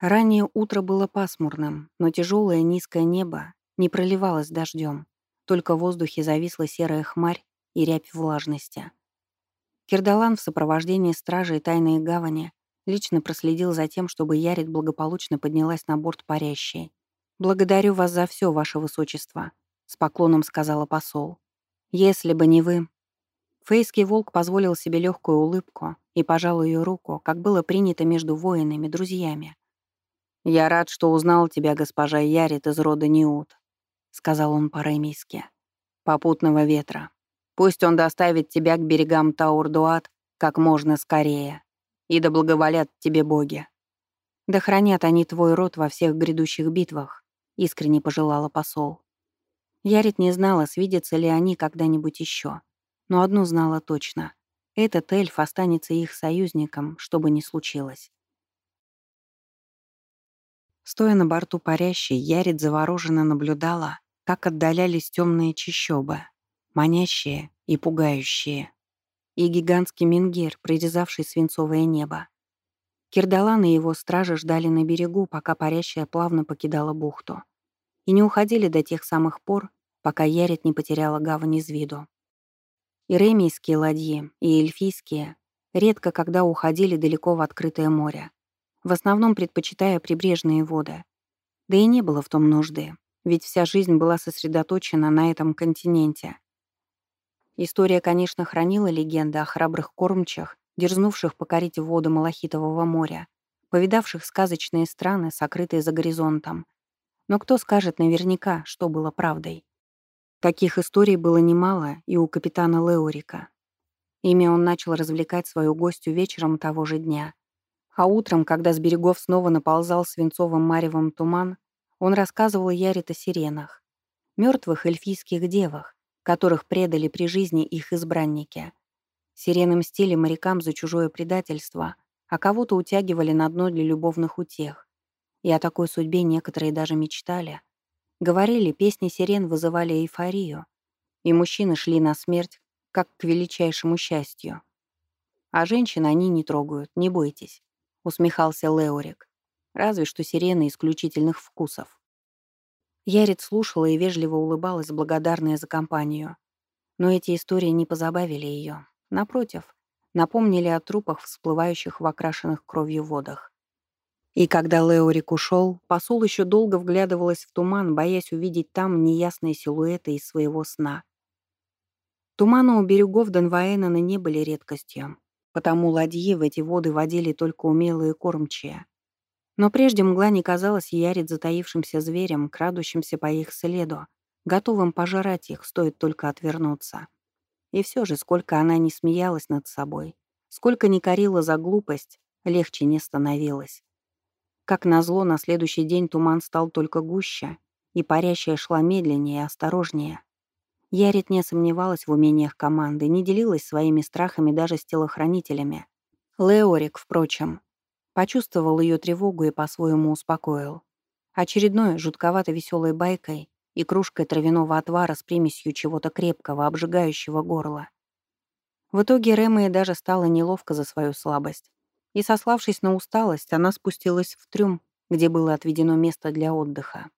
Раннее утро было пасмурным, но тяжелое низкое небо не проливалось дождем. Только в воздухе зависла серая хмарь и рябь влажности. Кирдалан в сопровождении стражи и тайной гавани лично проследил за тем, чтобы Ярит благополучно поднялась на борт парящей. «Благодарю вас за все, ваше высочество», — с поклоном сказала посол. «Если бы не вы...» Фейский волк позволил себе легкую улыбку и пожал ее руку, как было принято между воинами, друзьями. «Я рад, что узнал тебя, госпожа Ярит из рода Неут», — сказал он по-ремийски. «Попутного ветра. Пусть он доставит тебя к берегам Таурдуат как можно скорее. И да благоволят тебе боги. Да хранят они твой род во всех грядущих битвах», — искренне пожелала посол. Ярит не знала, свидятся ли они когда-нибудь еще, но одну знала точно. Этот эльф останется их союзником, что бы ни случилось. Стоя на борту парящей, Ярит завороженно наблюдала, как отдалялись темные чащобы, манящие и пугающие, и гигантский мингер, прорезавший свинцовое небо. Кирдалан и его стражи ждали на берегу, пока парящая плавно покидала бухту, и не уходили до тех самых пор, пока Ярит не потеряла гавань из виду. И ремийские ладьи, и эльфийские редко когда уходили далеко в открытое море, в основном предпочитая прибрежные воды. Да и не было в том нужды, ведь вся жизнь была сосредоточена на этом континенте. История, конечно, хранила легенды о храбрых кормчах, дерзнувших покорить воды Малахитового моря, повидавших сказочные страны, сокрытые за горизонтом. Но кто скажет наверняка, что было правдой? Таких историй было немало и у капитана Леорика. Ими он начал развлекать свою гостью вечером того же дня. А утром, когда с берегов снова наползал свинцовым маревом туман, он рассказывал Ярита о сиренах, мертвых эльфийских девах, которых предали при жизни их избранники. Сирены мстили морякам за чужое предательство, а кого-то утягивали на дно для любовных утех. И о такой судьбе некоторые даже мечтали. Говорили, песни сирен вызывали эйфорию, и мужчины шли на смерть, как к величайшему счастью. А женщин они не трогают, не бойтесь усмехался Леорик. Разве что сирены исключительных вкусов. Ярит слушала и вежливо улыбалась, благодарная за компанию. Но эти истории не позабавили ее. Напротив, напомнили о трупах, всплывающих в окрашенных кровью водах. И когда Леорик ушел, посол еще долго вглядывалась в туман, боясь увидеть там неясные силуэты из своего сна. Туманы у берегов Донваэнена не были редкостью потому ладьи в эти воды водили только умелые кормчие. Но прежде мгла не казалась ярит затаившимся зверем, крадущимся по их следу, готовым пожрать их, стоит только отвернуться. И все же, сколько она не смеялась над собой, сколько не корила за глупость, легче не становилось. Как назло, на следующий день туман стал только гуще, и парящая шла медленнее и осторожнее. Ярит не сомневалась в умениях команды, не делилась своими страхами даже с телохранителями. Леорик, впрочем, почувствовал ее тревогу и по-своему успокоил. Очередной жутковато веселой байкой и кружкой травяного отвара с примесью чего-то крепкого, обжигающего горло. В итоге Рэмэ даже стало неловко за свою слабость. И, сославшись на усталость, она спустилась в трюм, где было отведено место для отдыха.